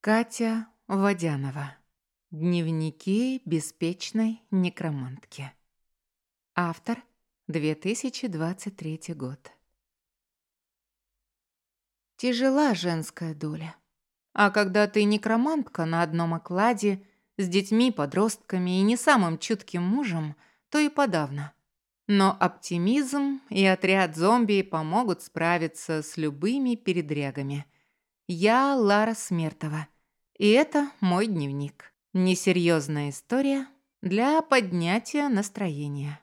Катя Водянова. Дневники беспечной некромантки. Автор 2023 год. Тяжела женская доля. А когда ты некромантка на одном окладе, с детьми, подростками и не самым чутким мужем, то и подавно. Но оптимизм и отряд зомби помогут справиться с любыми передрягами – я Лара Смертова, и это мой дневник. Несерьезная история для поднятия настроения.